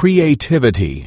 creativity.